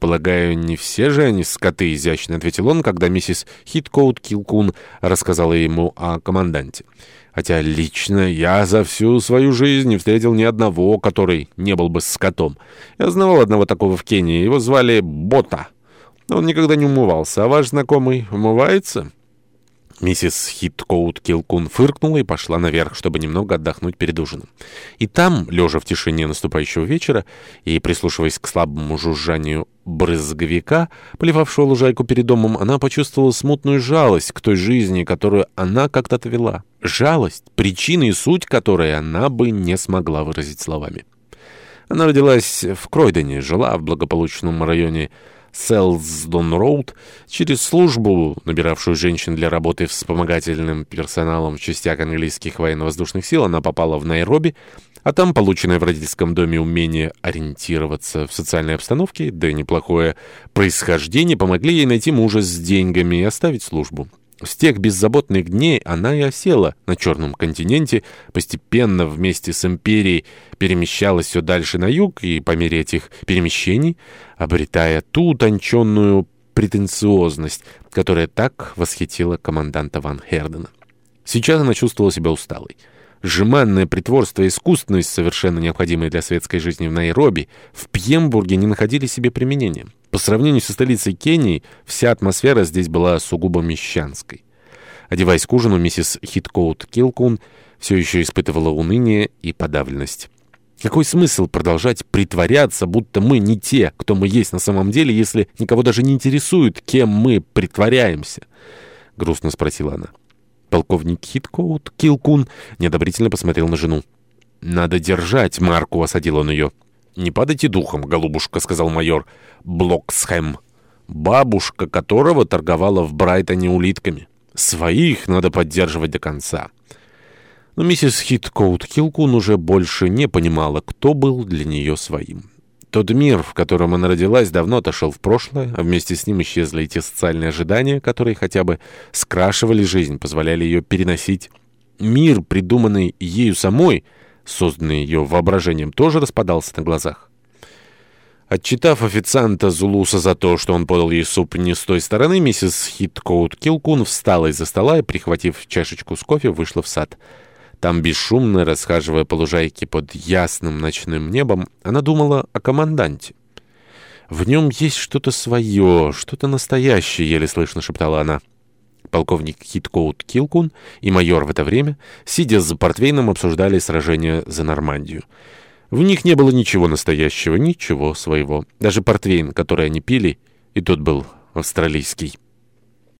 «Полагаю, не все же они скоты», — изящно ответил он, когда миссис Хиткоут Килкун рассказала ему о команданте. «Хотя лично я за всю свою жизнь не встретил ни одного, который не был бы скотом. Я знавал одного такого в Кении, его звали Бота. Он никогда не умывался, а ваш знакомый умывается?» Миссис Хиткоут Килкун фыркнула и пошла наверх, чтобы немного отдохнуть перед ужином. И там, лежа в тишине наступающего вечера и прислушиваясь к слабому жужжанию брызговика, поливавшего лужайку перед домом, она почувствовала смутную жалость к той жизни, которую она когда-то вела. Жалость, причины и суть которой она бы не смогла выразить словами. Она родилась в Кройдене, жила в благополучном районе Селсдон-Роуд через службу, набиравшую женщин для работы вспомогательным персоналом в частях английских военно-воздушных сил, она попала в Найроби, а там полученное в родительском доме умение ориентироваться в социальной обстановке, да и неплохое происхождение помогли ей найти мужа с деньгами и оставить службу. С тех беззаботных дней она и осела на Черном континенте, постепенно вместе с империей перемещалась все дальше на юг и по мере этих перемещений, обретая ту утонченную претенциозность, которая так восхитила команданта Ван Хердена. Сейчас она чувствовала себя усталой. Жеманное притворство и искусственность, совершенно необходимые для светской жизни в Найроби, в Пьембурге не находили себе применения. По сравнению со столицей Кении, вся атмосфера здесь была сугубо мещанской. Одеваясь к ужину, миссис Хиткоут Килкун все еще испытывала уныние и подавленность. Какой смысл продолжать притворяться, будто мы не те, кто мы есть на самом деле, если никого даже не интересует, кем мы притворяемся? Грустно спросила она. Полковник Хиткоут Килкун неодобрительно посмотрел на жену. «Надо держать Марку», — осадил он ее. «Не падайте духом, голубушка», — сказал майор Блоксхэм, бабушка которого торговала в Брайтоне улитками. «Своих надо поддерживать до конца». Но миссис Хиткоут Хилкун уже больше не понимала, кто был для нее своим. Тот мир, в котором она родилась, давно отошел в прошлое, а вместе с ним исчезли и те социальные ожидания, которые хотя бы скрашивали жизнь, позволяли ее переносить. Мир, придуманный ею самой — созданный ее воображением, тоже распадался на глазах. Отчитав официанта Зулуса за то, что он подал ей суп не с той стороны, миссис Хиткоут Килкун встала из-за стола и, прихватив чашечку с кофе, вышла в сад. Там, бесшумно расхаживая по лужайке под ясным ночным небом, она думала о команданте. «В нем есть что-то свое, что-то настоящее», — еле слышно шептала она. Полковник Хиткоут Килкун и майор в это время, сидя за портвейном, обсуждали сражение за Нормандию. В них не было ничего настоящего, ничего своего. Даже портвейн, который они пили, и тот был австралийский.